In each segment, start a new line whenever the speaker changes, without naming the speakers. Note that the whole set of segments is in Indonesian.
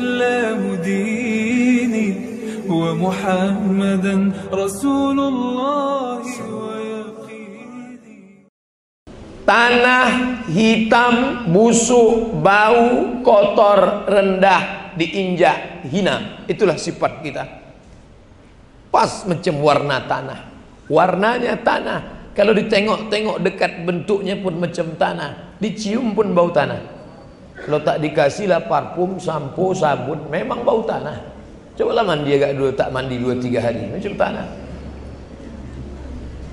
الإسلام ديني ومحمدا رسول الله ويقيني
Tanah hitam, busuk, bau, kotor, rendah, diinjak, hina. Itulah sifat kita. Pas macam warna tanah. Warnanya tanah. Kalau ditengok-tengok dekat bentuknya pun macam tanah. Dicium pun bau tanah. Kalau tak dikasihlah parfum, sampo, sabun, memang bau tanah. Coba lah mandi agak dulu, tak mandi dua tiga hari. Macam tanah.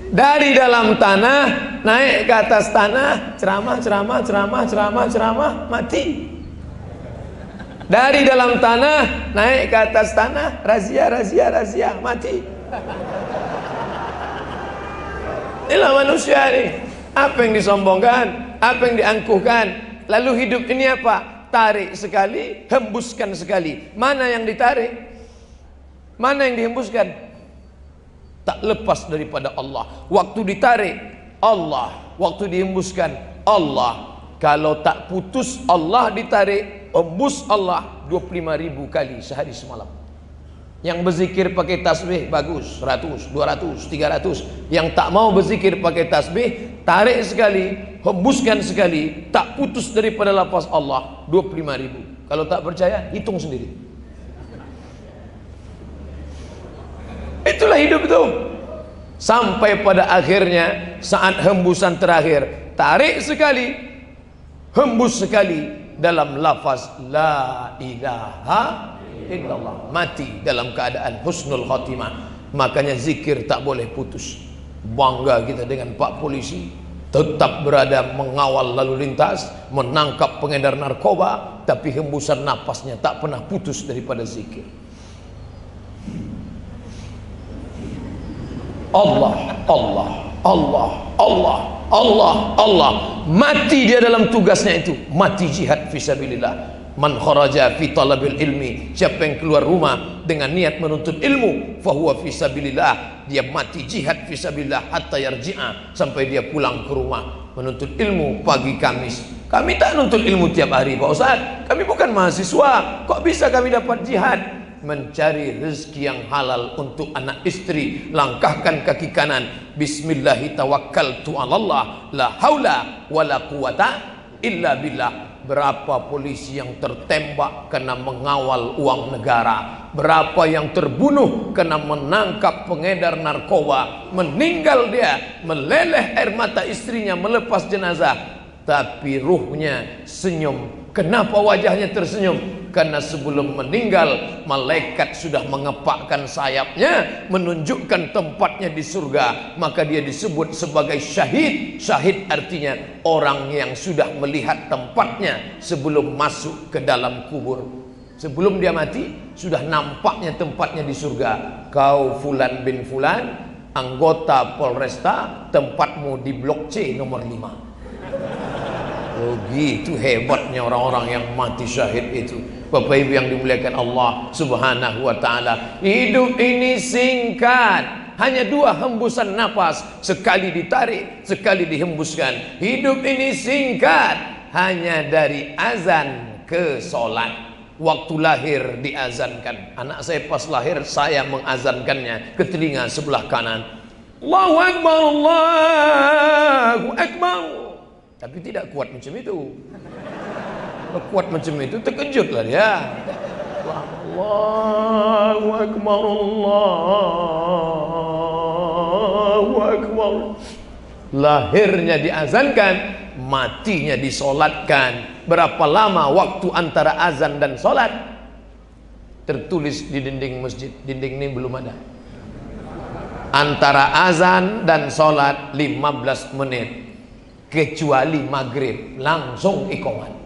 Dari dalam tanah naik ke atas tanah, ceramah, ceramah, ceramah, ceramah, ceramah, mati. Dari dalam tanah naik ke atas tanah, razia, razia, razia, mati. Inilah manusia ini. Apa yang disombongkan, apa yang diangkuhkan. Lalu hidup ini apa? Tarik sekali, hembuskan sekali. Mana yang ditarik? Mana yang dihembuskan? tak lepas daripada Allah. Waktu ditarik Allah, waktu dihembuskan Allah. Kalau tak putus Allah ditarik, hembus Allah 25 ribu kali sehari semalam. Yang berzikir pakai tasbih bagus, 100, 200, 300. Yang tak mau berzikir pakai tasbih, tarik sekali, hembuskan sekali, tak putus daripada lafaz Allah 25 ribu. Kalau tak percaya, hitung sendiri. Itulah hidup itu. Sampai pada akhirnya saat hembusan terakhir, tarik sekali, hembus sekali dalam lafaz la ilaha illallah. Mati dalam keadaan husnul khatimah. Makanya zikir tak boleh putus. Bangga kita dengan Pak Polisi tetap berada mengawal lalu lintas, menangkap pengedar narkoba, tapi hembusan napasnya tak pernah putus daripada zikir. Allah, Allah, Allah, Allah, Allah, Allah. Mati dia dalam tugasnya itu. Mati jihad fisabilillah. Man kharaja fi talabil ilmi. Siapa yang keluar rumah dengan niat menuntut ilmu, fahuwa fisabilillah. Dia mati jihad fisabilillah hatta yarji'a sampai dia pulang ke rumah menuntut ilmu pagi Kamis. Kami tak nuntut ilmu tiap hari Pak Ustaz. Kami bukan mahasiswa. Kok bisa kami dapat jihad? mencari rezeki yang halal untuk anak istri langkahkan kaki kanan bismillahi tawakkaltu Allah la haula wala quwata illa billah berapa polisi yang tertembak karena mengawal uang negara? Berapa yang terbunuh karena menangkap pengedar narkoba? Meninggal dia meleleh air mata istrinya melepas jenazah. Tapi ruhnya senyum kenapa wajahnya tersenyum? Karena sebelum meninggal malaikat sudah mengepakkan sayapnya menunjukkan tempatnya di surga. Maka dia disebut sebagai syahid. Syahid artinya orang yang sudah melihat tempatnya sebelum masuk ke dalam kubur. Sebelum dia mati sudah nampaknya tempatnya di surga. Kau fulan bin fulan anggota Polresta tempatmu di blok C nomor 5 Oh gitu hebatnya orang-orang yang mati syahid itu Bapak Ibu yang dimuliakan Allah Subhanahu wa taala. Hidup ini singkat. Hanya dua hembusan nafas, sekali ditarik, sekali dihembuskan. Hidup ini singkat. Hanya dari azan ke solat. Waktu lahir diazankan. Anak saya pas lahir saya mengazankannya ke telinga sebelah kanan. Allahu Akbar, Allahu Akbar. Tapi tidak kuat macam itu. Kuat macam itu terkejutlah dia. Allahu Akbar Allahu Akbar. Lahirnya diazankan matinya disolatkan. Berapa lama waktu antara azan dan solat? Tertulis di dinding masjid dinding ini belum ada. Antara azan dan solat 15 menit kecuali maghrib langsung ikomat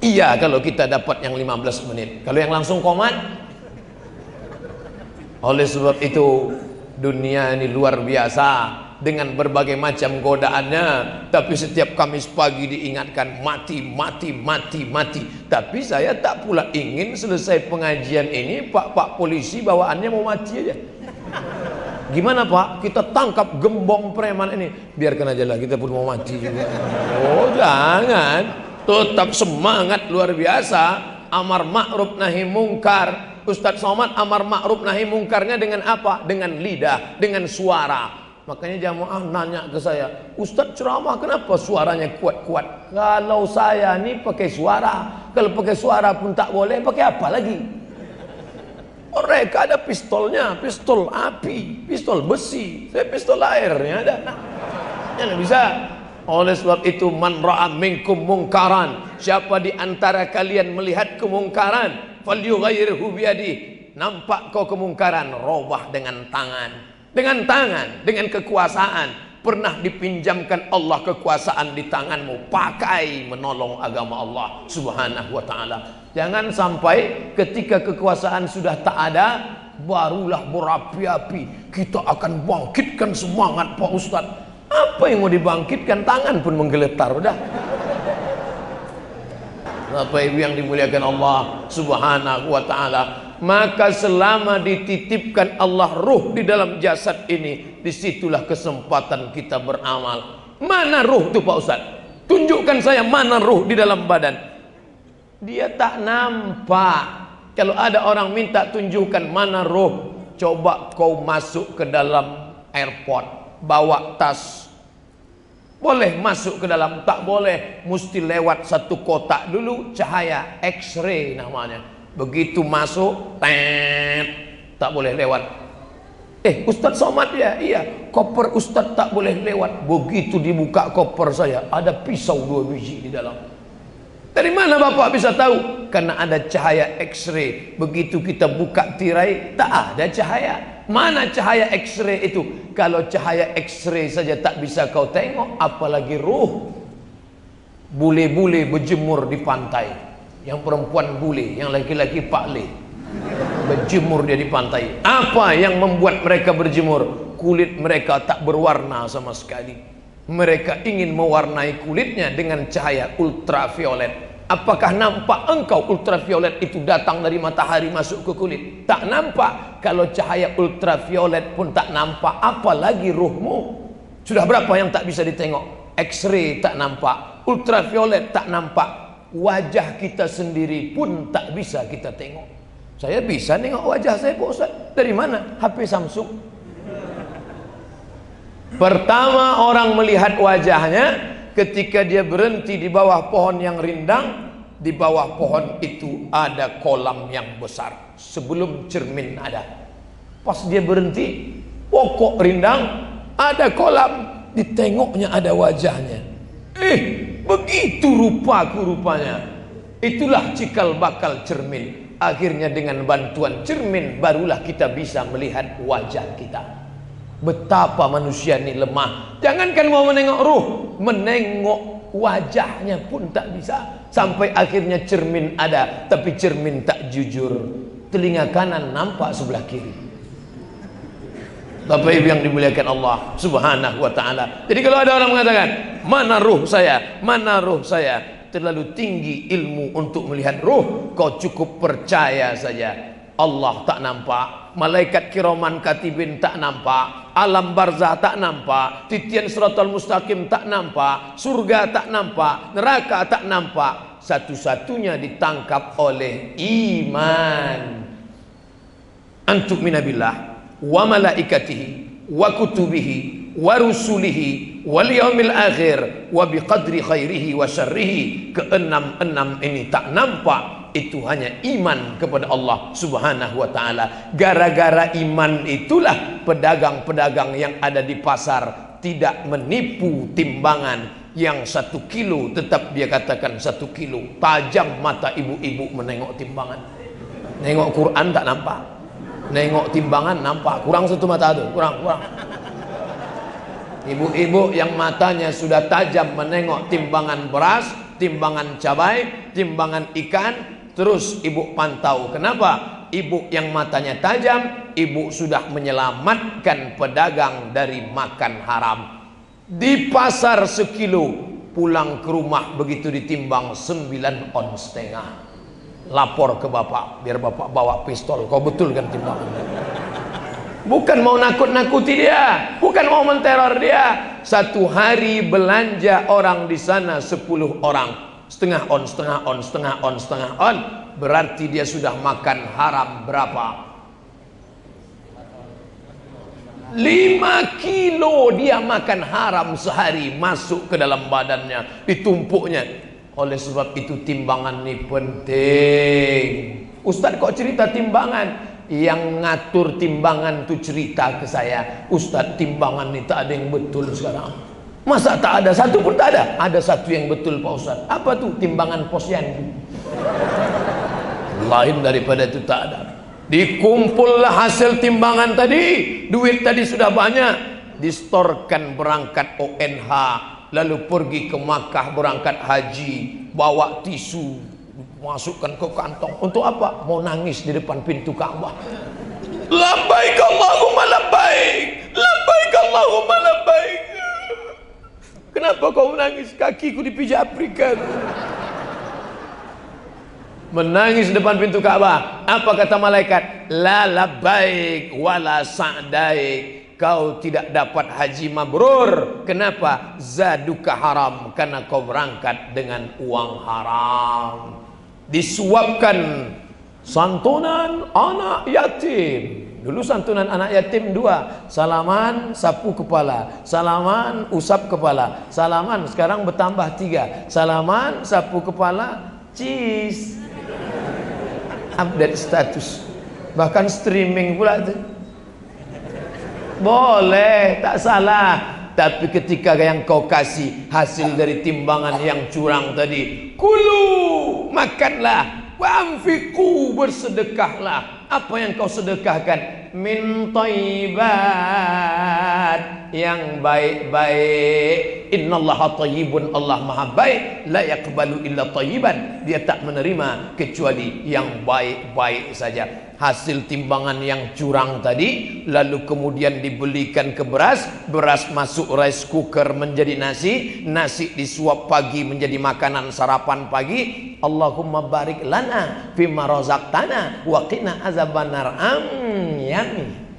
Iya kalau kita dapat yang 15 menit. Kalau yang langsung komat. Oleh sebab itu dunia ini luar biasa dengan berbagai macam godaannya tapi setiap Kamis pagi diingatkan mati mati mati mati tapi saya tak pula ingin selesai pengajian ini Pak Pak polisi bawaannya mau mati aja gimana Pak kita tangkap gembong preman ini biarkan aja lah kita pun mau mati juga oh jangan tetap semangat luar biasa amar ma'ruf nahi mungkar. Ustadz Somad amar ma'ruf nahi mungkarnya dengan apa? Dengan lidah, dengan suara. Makanya jamaah nanya ke saya, Ustadz ceramah kenapa suaranya kuat-kuat? Kalau saya ni pakai suara, kalau pakai suara pun tak boleh, pakai apa lagi? Mereka ada pistolnya, pistol api, pistol besi, saya pistol airnya ada. Nah, ya bisa. Oleh sebab itu man ra'a minkum mungkaran. Siapa di antara kalian melihat kemungkaran, falyughayyirhu biyadi. Nampak kau kemungkaran, robah dengan tangan. Dengan tangan, dengan kekuasaan. Pernah dipinjamkan Allah kekuasaan di tanganmu, pakai menolong agama Allah Subhanahu wa taala. Jangan sampai ketika kekuasaan sudah tak ada, barulah berapi-api. Kita akan bangkitkan semangat Pak Ustadz apa yang mau dibangkitkan tangan pun menggeletar udah. Bapak Ibu yang dimuliakan Allah Subhanahu wa taala, maka selama dititipkan Allah ruh di dalam jasad ini, di situlah kesempatan kita beramal. Mana ruh itu Pak Ustaz? Tunjukkan saya mana ruh di dalam badan. Dia tak nampak. Kalau ada orang minta tunjukkan mana ruh, coba kau masuk ke dalam airport bawa tas boleh masuk ke dalam tak boleh mesti lewat satu kotak dulu cahaya x-ray namanya begitu masuk tet tak boleh lewat. Eh Ustadz Somad ya iya koper Ustadz tak boleh lewat. Begitu dibuka koper saya ada pisau dua biji di dalam. Dari mana Bapak bisa tahu? Karena ada cahaya x-ray. Begitu kita buka tirai tak ada cahaya. Mana cahaya X-ray itu? Kalau cahaya X-ray saja tak bisa kau tengok, apalagi ruh. Bule-bule berjemur di pantai. Yang perempuan bule, yang laki-laki pakle. Berjemur dia di pantai. Apa yang membuat mereka berjemur? Kulit mereka tak berwarna sama sekali. Mereka ingin mewarnai kulitnya dengan cahaya ultraviolet Apakah nampak engkau ultraviolet itu datang dari matahari masuk ke kulit? Tak nampak. Kalau cahaya ultraviolet pun tak nampak, apalagi ruhmu. Sudah berapa yang tak bisa ditengok? X-ray tak nampak, ultraviolet tak nampak. Wajah kita sendiri pun tak bisa kita tengok. Saya bisa tengok wajah saya Pak Ustaz. Dari mana? HP Samsung. Pertama orang melihat wajahnya ketika dia berhenti di bawah pohon yang rindang di bawah pohon itu ada kolam yang besar sebelum cermin ada pas dia berhenti pokok rindang ada kolam ditengoknya ada wajahnya eh begitu rupaku rupanya itulah cikal bakal cermin akhirnya dengan bantuan cermin barulah kita bisa melihat wajah kita Betapa manusia ini lemah. Jangankan mau menengok ruh, menengok wajahnya pun tak bisa. Sampai akhirnya cermin ada, tapi cermin tak jujur. Telinga kanan nampak sebelah kiri. Bapak Ibu yang dimuliakan Allah Subhanahu wa taala. Jadi kalau ada orang mengatakan, "Mana ruh saya? Mana ruh saya?" Terlalu tinggi ilmu untuk melihat ruh, kau cukup percaya saja. Allah tak nampak, malaikat kiraman katibin tak nampak, alam barzah tak nampak, titian suratul mustaqim tak nampak, surga tak nampak, neraka tak nampak. Satu-satunya ditangkap oleh iman. Antuk minabillah wa malaikatihi wa kutubihi wa rusulihi wal yaumil akhir wa biqadri khairihi wa syarrihi. Keenam-enam ini tak nampak itu hanya iman kepada Allah Subhanahu wa taala. Gara-gara iman itulah pedagang-pedagang yang ada di pasar tidak menipu timbangan yang satu kilo tetap dia katakan satu kilo. Tajam mata ibu-ibu menengok timbangan. Nengok Quran tak nampak. Nengok timbangan nampak. Kurang satu mata tu, kurang, kurang. Ibu-ibu yang matanya sudah tajam menengok timbangan beras, timbangan cabai, timbangan ikan, Terus ibu pantau. Kenapa? Ibu yang matanya tajam, ibu sudah menyelamatkan pedagang dari makan haram. Di pasar sekilo, pulang ke rumah begitu ditimbang 9 on setengah. Lapor ke bapak, biar bapak bawa pistol. Kau betul kan timbangan? Bukan mau nakut-nakuti dia, bukan mau menteror dia. Satu hari belanja orang di sana 10 orang setengah on, setengah on, setengah on, setengah on. berarti dia sudah makan haram berapa? 5 kilo dia makan haram sehari masuk ke dalam badannya, ditumpuknya. Oleh sebab itu timbangan ini penting. Ustaz kok cerita timbangan? Yang ngatur timbangan tu cerita ke saya, Ustaz timbangan ni tak ada yang betul sekarang. Masa tak ada satu pun tak ada? Ada satu yang betul Pak Ustaz. Apa tu timbangan posyandu? Lain daripada itu tak ada. Dikumpullah hasil timbangan tadi, duit tadi sudah banyak, distorkan berangkat ONH, lalu pergi ke Makkah berangkat haji, bawa tisu, masukkan ke kantong. Untuk apa? Mau nangis di depan pintu Ka'bah. Labbaik Allahumma labbaik. Labbaik Allahumma labbaik. Kenapa kau menangis? Kakiku dipijak Afrika. menangis depan pintu Ka'bah. Apa kata malaikat? La labbaik wala sa'daik. Kau tidak dapat haji mabrur. Kenapa? Zaduka haram. Karena kau berangkat dengan uang haram. Disuapkan santunan anak yatim. Dulu santunan anak yatim dua. Salaman, sapu kepala. Salaman, usap kepala. Salaman, sekarang bertambah tiga. Salaman, sapu kepala, cheese update status bahkan streaming pula tu boleh tak salah. Tapi ketika yang kau kasih hasil dari timbangan yang curang tadi kulu makanlah. Wamfiku bersedekahlah. Apa yang kau sedekahkan? Min taibat yang baik-baik. Innallaha tayyibun Allah maha baik. La yaqbalu illa tayyiban. Dia tak menerima kecuali yang baik-baik saja hasil timbangan yang curang tadi lalu kemudian dibelikan ke beras beras masuk rice cooker menjadi nasi nasi disuap pagi menjadi makanan sarapan pagi. Allahumma barik lana fima razaqtana wa qina azabannar. Yami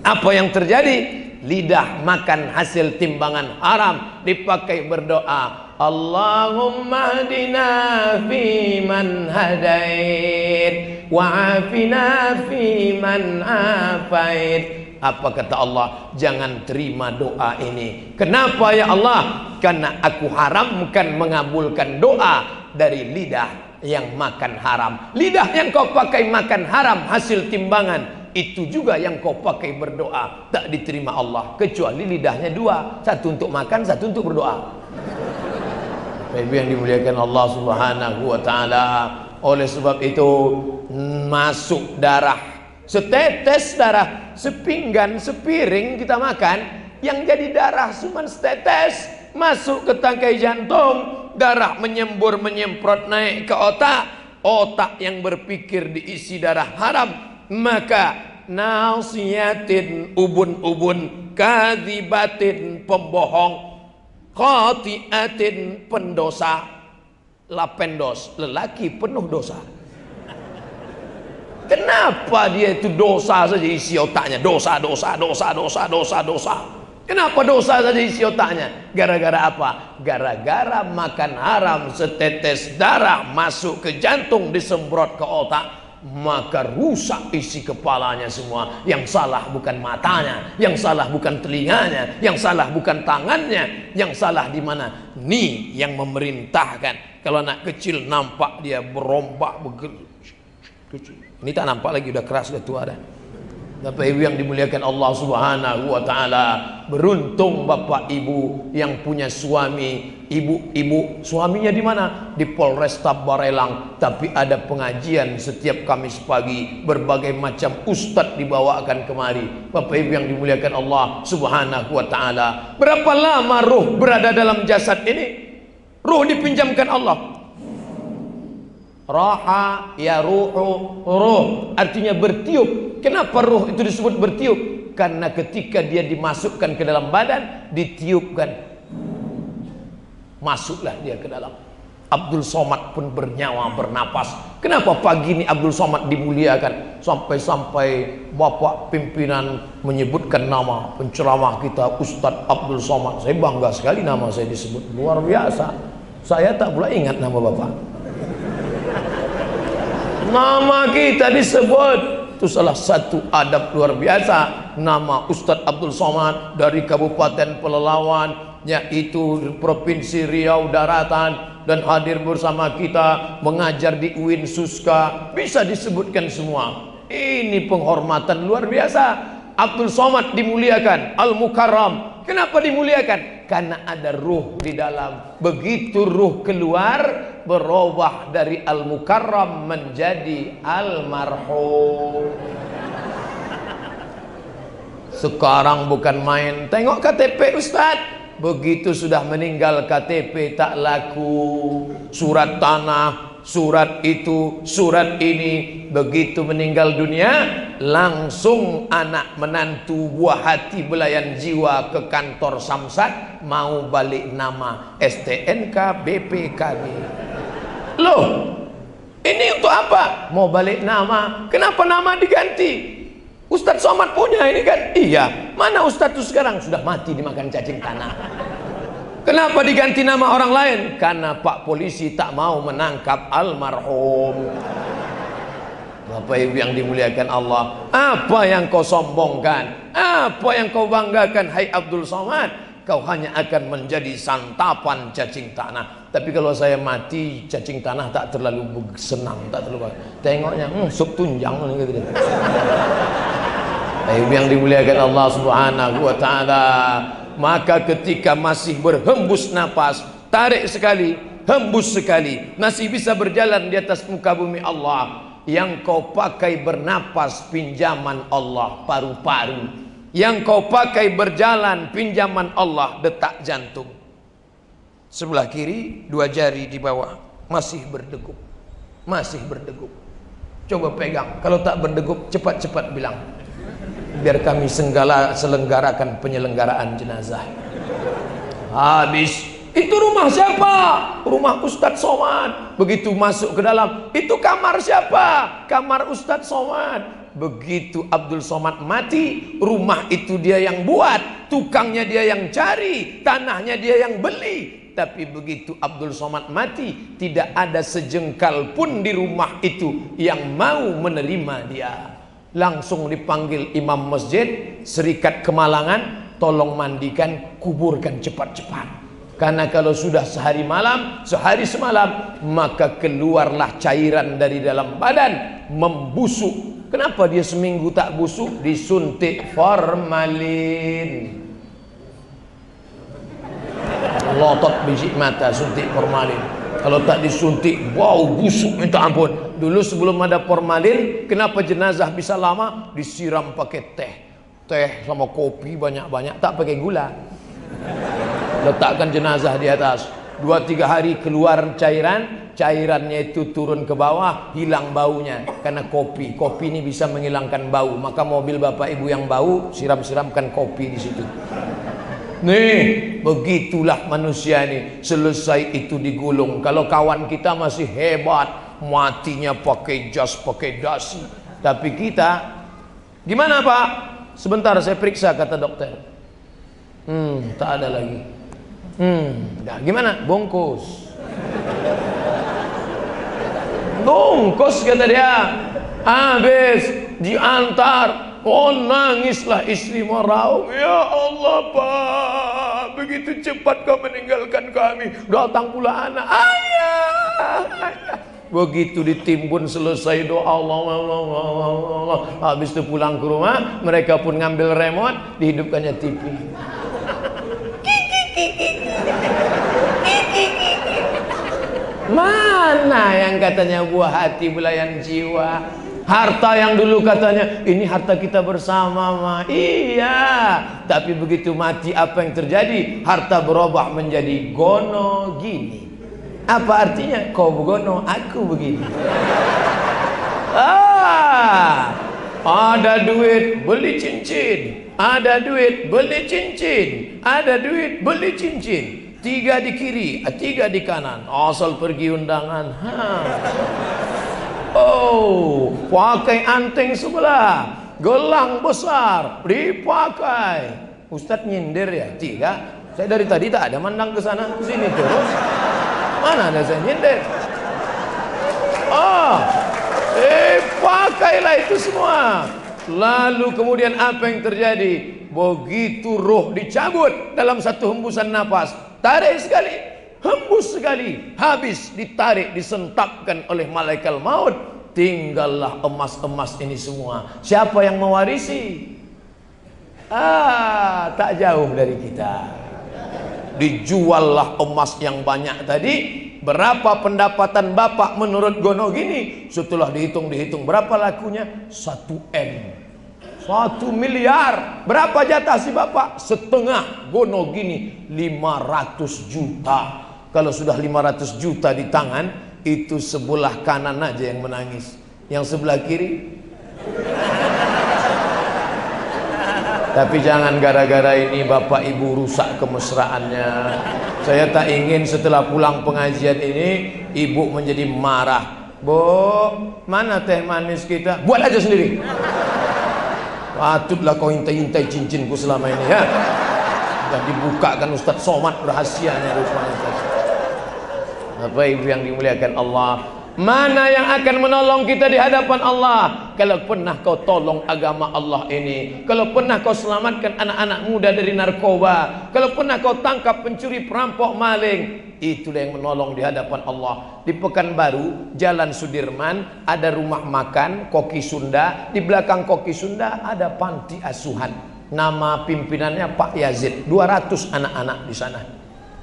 apa yang terjadi? Lidah makan hasil timbangan haram dipakai berdoa. Allahumma hadina fi man hadait wa afina fi man afait. Apa kata Allah? Jangan terima doa ini. Kenapa ya Allah? Karena aku haramkan mengabulkan doa dari lidah yang makan haram. Lidah yang kau pakai makan haram hasil timbangan. Itu juga yang kau pakai berdoa. Tak diterima Allah kecuali lidahnya dua. Satu untuk makan satu untuk berdoa. Bapak yang dimuliakan Allah Subhanahu wa taala. Oleh sebab itu masuk darah. Setetes darah, sepinggan, sepiring kita makan yang jadi darah cuma setetes masuk ke tangkai jantung, darah menyembur menyemprot naik ke otak, otak yang berpikir diisi darah haram, maka nasiyatin ubun-ubun kadhibatin pembohong khati'atin pendosa lapendos lelaki penuh dosa kenapa dia itu dosa saja isi otaknya dosa dosa dosa dosa dosa dosa kenapa dosa saja isi otaknya gara-gara apa gara-gara makan haram setetes darah masuk ke jantung disemprot ke otak maka rusak isi kepalanya semua. Yang salah bukan matanya, yang salah bukan telinganya, yang salah bukan tangannya, yang salah di mana? Ni yang memerintahkan. Kalau anak kecil nampak dia berombak begitu. Ini tak nampak lagi udah keras udah tua dah. Bapak Ibu yang dimuliakan Allah Subhanahu wa taala, beruntung Bapak Ibu yang punya suami, ibu-ibu suaminya di mana? Di Polresta Barelang, tapi ada pengajian setiap Kamis pagi, berbagai macam ustadz dibawakan kemari. Bapak Ibu yang dimuliakan Allah Subhanahu wa taala. Berapa lama ruh berada dalam jasad ini? Ruh dipinjamkan Allah. Raha ya ruhu ruh artinya bertiup. Kenapa ruh itu disebut bertiup? Karena ketika dia dimasukkan ke dalam badan, ditiupkan. Masuklah dia ke dalam. Abdul Somad pun bernyawa bernapas. Kenapa pagi ini Abdul Somad dimuliakan sampai-sampai bapak pimpinan menyebutkan nama penceramah kita Ustadz Abdul Somad. Saya bangga sekali nama saya disebut luar biasa. Saya tak pula ingat nama bapak. Nama kita disebut. Itu salah satu adab luar biasa. Nama Ustadz Abdul Somad dari Kabupaten Pelelawan, yaitu Provinsi Riau Daratan dan hadir bersama kita mengajar di UIN Suska. Bisa disebutkan semua. Ini penghormatan luar biasa. Abdul Somad dimuliakan, Al Mukarram. Kenapa dimuliakan? Karena ada ruh di dalam. Begitu ruh keluar, berubah dari Al Mukarram menjadi Al Marhum. Sekarang bukan main. Tengok KTP Ustaz. Begitu sudah meninggal KTP tak laku. Surat tanah surat itu, surat ini begitu meninggal dunia langsung anak menantu buah hati belayan jiwa ke kantor Samsat mau balik nama STNK BPKB loh ini untuk apa? Mau balik nama kenapa nama diganti? Ustadz Somad punya ini kan? Iya mana Ustadz itu sekarang? Sudah mati dimakan cacing tanah Kenapa diganti nama orang lain? Karena Pak Polisi tak mau menangkap almarhum. Bapak Ibu yang dimuliakan Allah, apa yang kau sombongkan? Apa yang kau banggakan hai Abdul Somad? Kau hanya akan menjadi santapan cacing tanah. Tapi kalau saya mati, cacing tanah tak terlalu senang, tak terlalu. Tengoknya, hmm, sup tunjang. Ibu yang dimuliakan Allah Subhanahu wa taala, maka ketika masih berhembus napas tarik sekali hembus sekali masih bisa berjalan di atas muka bumi Allah. Yang kau pakai bernapas pinjaman Allah paru-paru. Yang kau pakai berjalan pinjaman Allah detak jantung. Sebelah kiri dua jari di bawah masih berdegup. Masih berdegup. Coba pegang. Kalau tak berdegup cepat-cepat bilang biar kami senggala selenggarakan penyelenggaraan jenazah. Habis. Itu rumah siapa? rumah Ustadz Somad begitu masuk ke dalam itu kamar siapa? kamar Ustadz Somad begitu Abdul Somad mati rumah itu dia yang buat. Tukangnya dia yang cari tanahnya dia yang beli. Tapi begitu Abdul Somad mati tidak ada sejengkal pun di rumah itu yang mau menerima dia langsung dipanggil imam masjid serikat kemalangan tolong mandikan kuburkan cepat-cepat. Karena kalau sudah sehari malam sehari semalam maka keluarlah cairan dari dalam badan membusuk. Kenapa dia seminggu tak busuk? Disuntik formalin. Lotot biji mata suntik formalin. Kalau tak disuntik bau busuk minta ampun dulu sebelum ada formalin kenapa jenazah bisa lama? Disiram pakai teh. Teh sama kopi banyak-banyak tak pakai gula. Letakkan jenazah di atas. Dua tiga hari keluar cairan cairannya itu turun ke bawah hilang baunya. Karena kopi. Kopi ini bisa menghilangkan bau. Maka mobil bapak ibu yang bau siram-siramkan kopi di situ. Nih, begitulah manusia ini. Selesai itu digulung. Kalau kawan kita masih hebat, matinya pakai jas, pakai dasi. Tapi kita, gimana Pak? Sebentar saya periksa kata dokter. Hmm, tak ada lagi. Hmm, dah gimana? Bungkus. Bungkus kata dia. Habis diantar Oh nangislah istri meraup Ya Allah Pak Begitu cepat kau meninggalkan kami Datang pula anak Ayah, ayah. Begitu ditimbun selesai doa Allah, Allah, Allah, Allah. Habis itu pulang ke rumah Mereka pun ngambil remote Dihidupkannya TV Mana yang katanya buah hati belayan jiwa Harta yang dulu katanya ini harta kita bersama ma. Iya. Tapi begitu mati apa yang terjadi? Harta berubah menjadi gono gini. Apa artinya? Kau begono, aku begini. Ah. Ada duit beli cincin. Ada duit beli cincin. Ada duit beli cincin. Tiga di kiri, tiga di kanan. Asal pergi undangan. Ha. Oh, pakai anting sebelah, gelang besar, dipakai. Ustadz nyindir ya? Tidak. Saya dari tadi tak ada mandang ke sana sini terus. Mana ada saya nyindir? Oh, Eh, pakailah itu semua. Lalu kemudian apa yang terjadi? Begitu roh dicabut dalam satu hembusan nafas, tarik sekali, hembus sekali, habis ditarik, disentapkan oleh malaikat maut. Tinggallah emas-emas ini semua. Siapa yang mewarisi? Ah, tak jauh dari kita. Dijuallah emas yang banyak tadi. Berapa pendapatan bapak menurut Gono gini? Setelah dihitung-dihitung berapa lakunya? 1 M. 1 miliar. Berapa jatah si bapak? Setengah. Gono gini 500 juta. Kalau sudah 500 juta di tangan, itu sebelah kanan aja yang menangis. Yang sebelah kiri Tapi jangan gara-gara ini bapak ibu rusak kemesraannya. Saya tak ingin setelah pulang pengajian ini ibu menjadi marah. Bu, mana teh manis kita? Buat aja sendiri. Patutlah kau intai-intai cincinku selama ini ya. Dan dibukakan Ustaz Somad rahasianya rupanya. Bapak ibu yang dimuliakan Allah, Mana yang akan menolong kita di hadapan Allah? Kalau pernah kau tolong agama Allah ini Kalau pernah kau selamatkan anak-anak muda dari narkoba Kalau pernah kau tangkap pencuri perampok maling Itulah yang menolong di hadapan Allah. Di Pekanbaru, Jalan Sudirman Ada rumah makan, Koki Sunda. Di belakang Koki Sunda ada panti asuhan. Nama pimpinannya Pak Yazid. 200 anak-anak di sana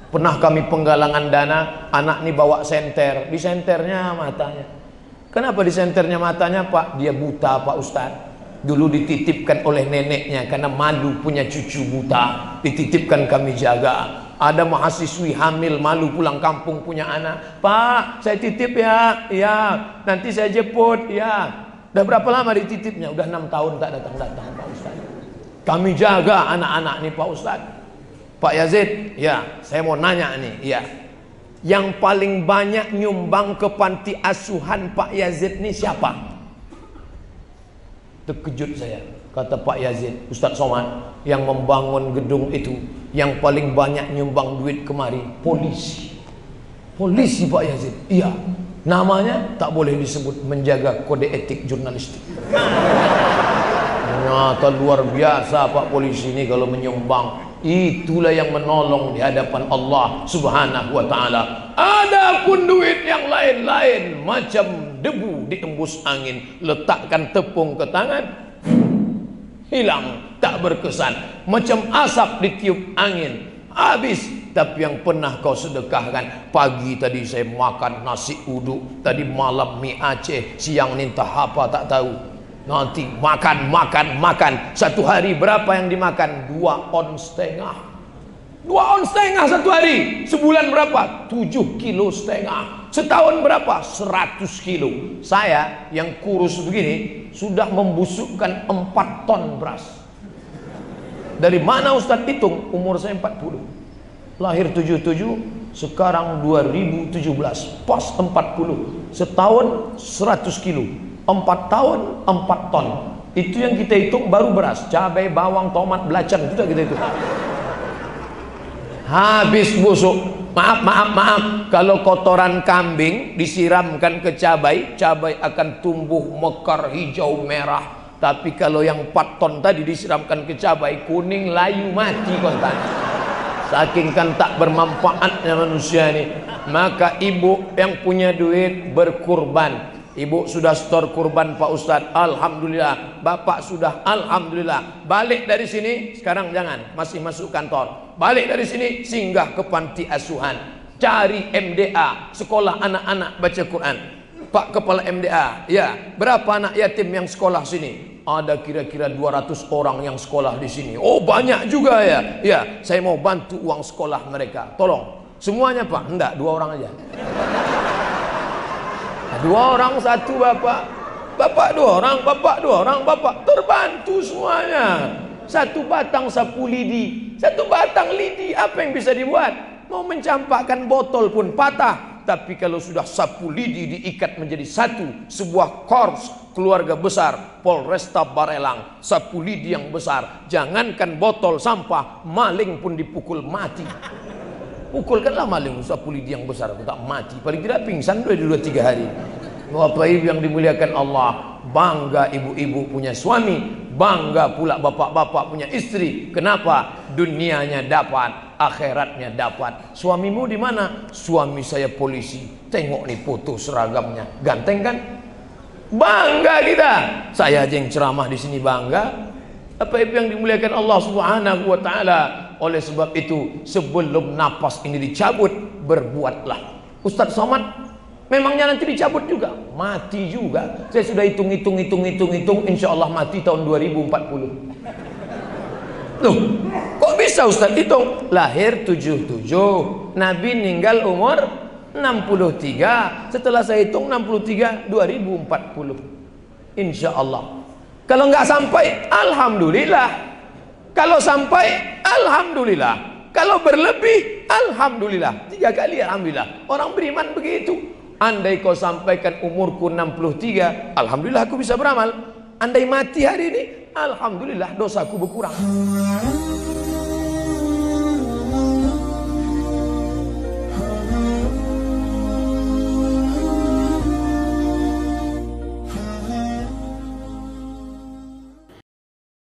Pernah kami penggalangan dana, anak ini bawa senter, di senternya matanya. Kenapa di senternya matanya Pak? Dia buta Pak Ustaz. Dulu dititipkan oleh neneknya karena malu punya cucu buta. Dititipkan kami jaga. Ada mahasiswi hamil malu pulang kampung punya anak. Pak, saya titip ya. Ya, nanti saya jemput ya. Udah berapa lama dititipnya? Udah enam tahun tak datang-datang Pak Ustaz. Kami jaga anak-anak nih Pak Ustaz. Pak Yazid, ya, saya mau nanya nih, ya. Yang paling banyak nyumbang ke panti asuhan Pak Yazid ini siapa? Terkejut saya, kata Pak Yazid, Ustaz Somad, yang membangun gedung itu, yang paling banyak nyumbang duit kemari, polisi. Polisi Pak Yazid, iya. Namanya tak boleh disebut menjaga kode etik jurnalistik. Ternyata luar biasa Pak polisi ini kalau menyumbang Itulah yang menolong di hadapan Allah Subhanahu wa taala. Adapun duit yang lain-lain macam debu diembus angin, letakkan tepung ke tangan, hilang, tak berkesan. Macam asap ditiup angin, habis. Tapi yang pernah kau sedekahkan Pagi tadi saya makan nasi uduk Tadi malam mie Aceh Siang ninta apa tak tahu Nanti makan, makan, makan. Satu hari berapa yang dimakan? Dua on setengah. Dua on setengah satu hari. Sebulan berapa? Tujuh kilo setengah. Setahun berapa? Seratus kilo. Saya yang kurus begini sudah membusukkan empat ton beras. Dari mana Ustadz hitung? Umur saya empat puluh. Lahir tujuh tujuh, sekarang dua ribu tujuh belas. Pas empat puluh. Setahun seratus kilo empat tahun empat ton. Itu yang kita hitung baru beras. Cabai bawang tomat belacan. Itu kita hitung. Habis busuk. Maaf maaf maaf. Kalau kotoran kambing disiramkan ke cabai cabai akan tumbuh mekar hijau merah. Tapi kalau yang 4 ton tadi disiramkan ke cabai kuning layu mati kontan saking kan tak bermanfaatnya manusia ini. Maka ibu yang punya duit berkurban Ibu sudah store kurban Pak Ustadz Alhamdulillah Bapak sudah Alhamdulillah Balik dari sini Sekarang jangan Masih masuk kantor Balik dari sini Singgah ke panti asuhan Cari MDA Sekolah anak-anak baca Quran Pak Kepala MDA Ya Berapa anak yatim yang sekolah sini ada kira-kira 200 orang yang sekolah di sini. Oh banyak juga ya. Ya, saya mau bantu uang sekolah mereka. Tolong. Semuanya Pak? Enggak, dua orang aja. Dua orang satu bapak Bapak dua orang, bapak dua orang, bapak terbantu semuanya. Satu batang sapu lidi, satu batang lidi, apa yang bisa dibuat? Mau mencampakkan botol pun patah. Tapi kalau sudah sapu lidi diikat menjadi satu, sebuah korps keluarga besar, Polresta Barelang, sapu lidi yang besar. Jangankan botol sampah, maling pun dipukul mati. Pukulkanlah maling sapu lidi yang besar, tak mati. Paling tidak pingsan dua dua tiga hari. Bapak Ibu yang dimuliakan Allah, bangga ibu-ibu punya suami, bangga pula bapak-bapak punya istri. Kenapa? Dunianya dapat, akhiratnya dapat. Suamimu di mana? Suami saya polisi. Tengok nih foto seragamnya, ganteng kan? Bangga kita. Saya aja yang ceramah di sini bangga. Apa itu yang dimuliakan Allah Subhanahu wa taala? Oleh sebab itu, sebelum napas ini dicabut, berbuatlah. Ustaz Somad, memangnya nanti dicabut juga? Mati juga. Saya sudah hitung hitung hitung hitung hitung, insya Allah mati tahun 2040. Loh, kok bisa Ustaz hitung? Lahir 77, Nabi meninggal umur 63. Setelah saya hitung 63 2040. Insya Allah. Kalau nggak sampai, alhamdulillah. Kalau sampai, alhamdulillah. Kalau berlebih, alhamdulillah. Tiga kali alhamdulillah. Orang beriman begitu. Andai kau sampaikan umurku 63, alhamdulillah aku bisa beramal. Andai mati hari ini, alhamdulillah dosaku berkurang.